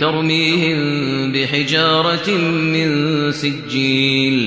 ترميهم بحجارة من سجيل